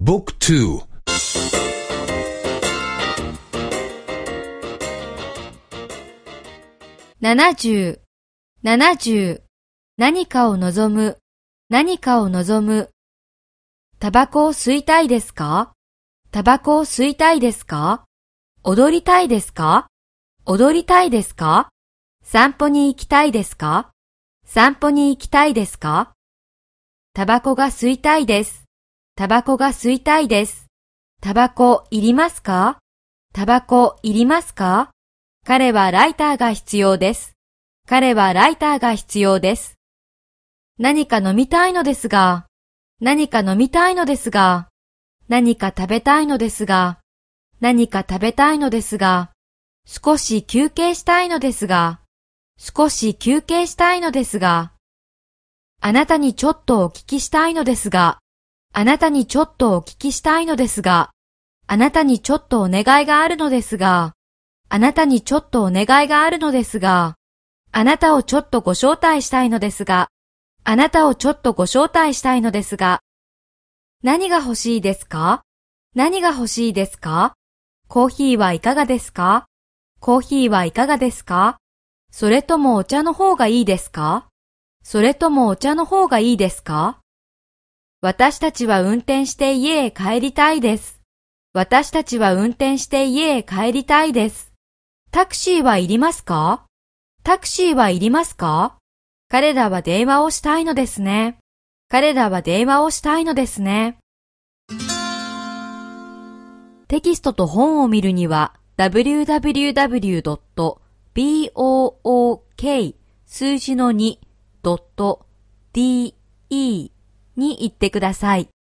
Book 2 70、70、何かを望む、何かを望む。タバコを吸いたいですか？タバコを吸いたいですか？踊りたいですか？踊りたいですか？散歩に行きたいですか？散歩に行きたいですか？タバコが吸いたいです。タバコが吸いたいです。タバコいりますか？タバコいりますか？彼はライターが必要です。彼はライターが必要です。何か飲みたいのですが、何か飲みたいのですが、何か食べたいのですが、何か食べたいのですが、少し休憩したいのですが、少し休憩したいのですが、あなたにちょっとお聞きしたいのですが、あなたにちょっとお聞きしたいのですが、あなたにちょっとお願いがあるのですが、あなたにちょっとお願いがあるのですが、あなたをちょっとご招待したいのですが、あなたをちょっとご招待したいのですが、何が欲しいですか？何が欲しいですか？コーヒーはいかがですか？コーヒーはいかがですか？それともお茶の方がいいですか？それともお茶の方がいいですか？私たちは運転して家へ帰りたいです。私たちは運転して家へ帰りたいです。タクシーはいりますか？タクシーはいりますか？彼らは電話をしたいのですね。彼らは電話をしたいのですね。テキストと本を見るには www.book 数字の 2.de に行ってください。